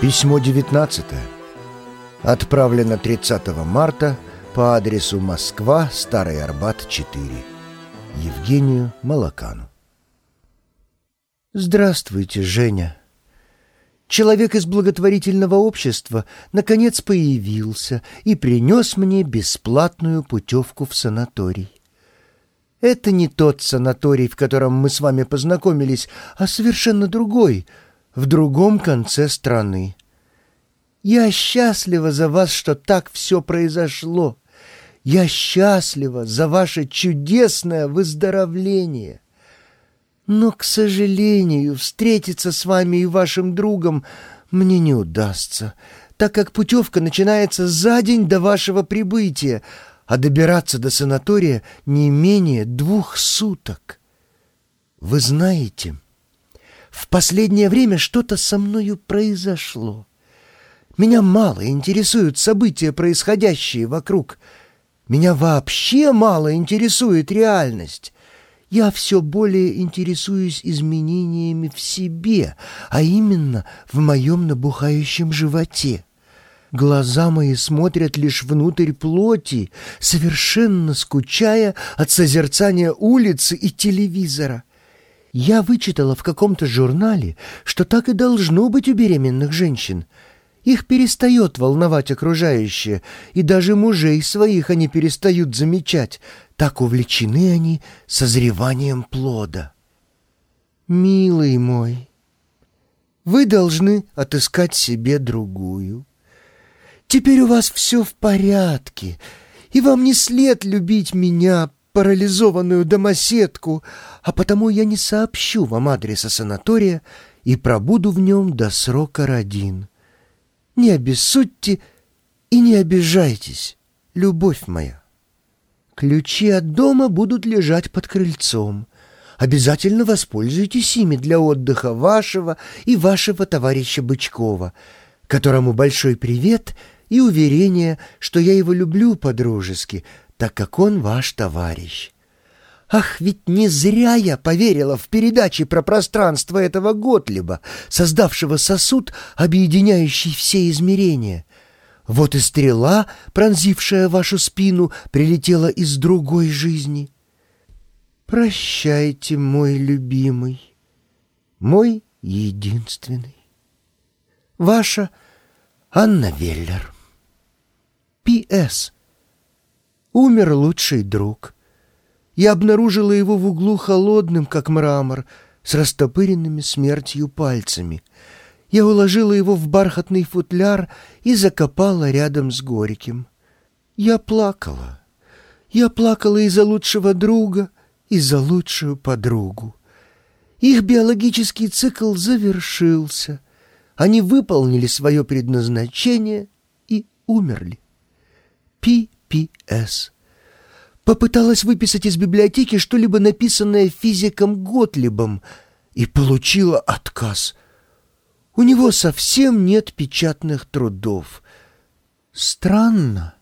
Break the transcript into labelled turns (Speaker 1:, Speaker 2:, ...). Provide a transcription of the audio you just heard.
Speaker 1: Письмо 19 Отправлено 30 марта по адресу Москва, Старый Арбат, 4. Евгению Малакану. Здравствуйте, Женя. Человек из благотворительного общества наконец появился и принес мне бесплатную путевку в санаторий. Это не тот санаторий, в котором мы с вами познакомились, а совершенно другой — в другом конце страны. Я счастлива за вас, что так все произошло. Я счастлива за ваше чудесное выздоровление. Но, к сожалению, встретиться с вами и вашим другом мне не удастся, так как путевка начинается за день до вашего прибытия, а добираться до санатория не менее двух суток. Вы знаете... В последнее время что-то со мною произошло. Меня мало интересуют события, происходящие вокруг. Меня вообще мало интересует реальность. Я все более интересуюсь изменениями в себе, а именно в моем набухающем животе. Глаза мои смотрят лишь внутрь плоти, совершенно скучая от созерцания улицы и телевизора. Я вычитала в каком-то журнале, что так и должно быть у беременных женщин. Их перестает волновать окружающее, и даже мужей своих они перестают замечать. Так увлечены они созреванием плода. Милый мой, вы должны отыскать себе другую. Теперь у вас все в порядке, и вам не след любить меня, парализованную домоседку, а потому я не сообщу вам адреса санатория и пробуду в нем до срока родин. Не обессудьте и не обижайтесь, любовь моя. Ключи от дома будут лежать под крыльцом. Обязательно воспользуйтесь ими для отдыха вашего и вашего товарища Бычкова, которому большой привет и уверение, что я его люблю по-дружески — так как он ваш товарищ. Ах, ведь не зря я поверила в передачи про пространство этого Готлиба, создавшего сосуд, объединяющий все измерения. Вот и стрела, пронзившая вашу спину, прилетела из другой жизни. Прощайте, мой любимый, мой единственный. Ваша Анна Веллер. П.С. Умер лучший друг. Я обнаружила его в углу холодным, как мрамор, с растопыренными смертью пальцами. Я уложила его в бархатный футляр и закопала рядом с Горьким. Я плакала. Я плакала и за лучшего друга, и за лучшую подругу. Их биологический цикл завершился. Они выполнили свое предназначение и умерли. Пи П.С. Попыталась выписать из библиотеки что-либо написанное физиком Готлибом и получила отказ. У него совсем нет печатных трудов. Странно.